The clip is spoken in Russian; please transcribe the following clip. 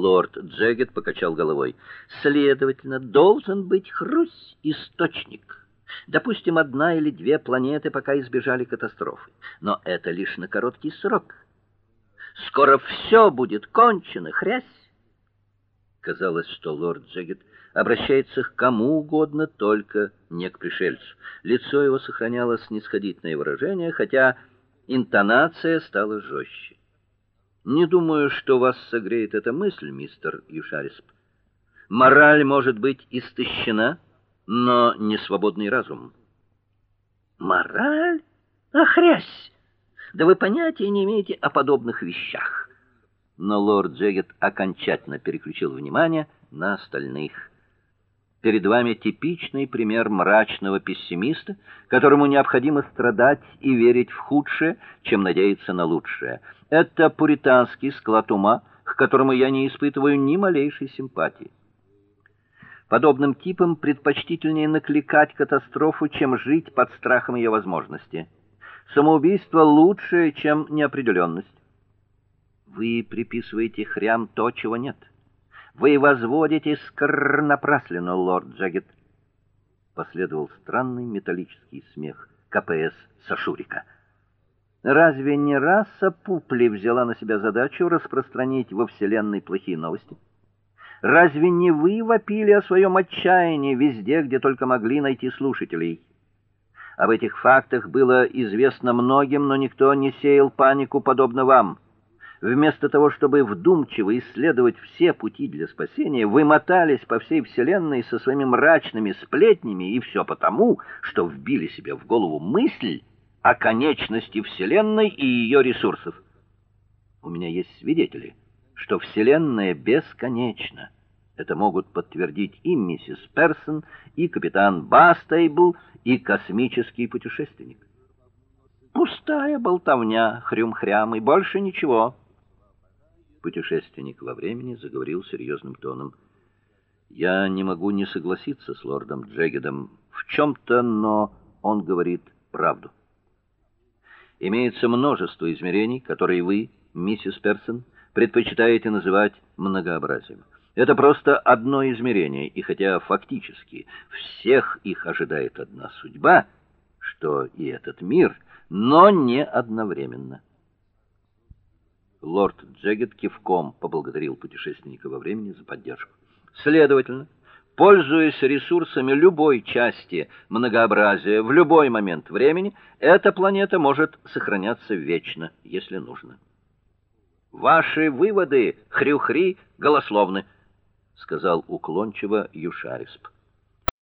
Лорд Джегет покачал головой. Следовательно, должен быть хрусь источник. Допустим, одна или две планеты пока избежали катастрофы, но это лишь на короткий срок. Скоро все будет кончено, хрясь. Казалось, что лорд Джегет обращается к кому угодно, только не к пришельцу. Лицо его сохраняло снисходительное выражение, хотя интонация стала жестче. Не думаю, что вас согреет эта мысль, мистер Юшарисп. Мораль может быть истощена, но не свободный разум. Мораль? Охрясь! Да вы понятия не имеете о подобных вещах. Но лорд Джегет окончательно переключил внимание на остальных. Перед вами типичный пример мрачного пессимиста, которому необходимо страдать и верить в худшее, чем надеяться на лучшее. Это пуританский склад ума, к которому я не испытываю ни малейшей симпатии. Подобным типам предпочтительнее накликать катастрофу, чем жить под страхом ее возможности. Самоубийство лучше, чем неопределенность. Вы приписываете хрям то, чего нет. Вы возводите скр напраслину, лорд Джаггет. Последовал странный металлический смех КПС Сашурика. Разве не раса Пупли взяла на себя задачу распространить во вселенной плохие новости? Разве не вы вопили о своем отчаянии везде, где только могли найти слушателей? Об этих фактах было известно многим, но никто не сеял панику подобно вам. Вместо того, чтобы вдумчиво исследовать все пути для спасения, вы мотались по всей вселенной со своими мрачными сплетнями, и все потому, что вбили себе в голову мысль о конечности вселенной и ее ресурсов. У меня есть свидетели, что вселенная бесконечна. Это могут подтвердить и миссис Персон, и капитан Бастейбл, и космический путешественник. Пустая болтовня, хрюм-хрям и больше ничего. Путешественник во времени заговорил серьезным тоном. Я не могу не согласиться с лордом Джегедом в чем то но он говорит правду. Имеется множество измерений, которые вы, миссис Персон, предпочитаете называть многообразием. Это просто одно измерение, и хотя фактически всех их ожидает одна судьба, что и этот мир, но не одновременно. Лорд Джегет кивком поблагодарил путешественника во времени за поддержку. Следовательно, пользуясь ресурсами любой части многообразия в любой момент времени, эта планета может сохраняться вечно, если нужно. Ваши выводы хрюхри голословны, сказал уклончиво Юшарисп.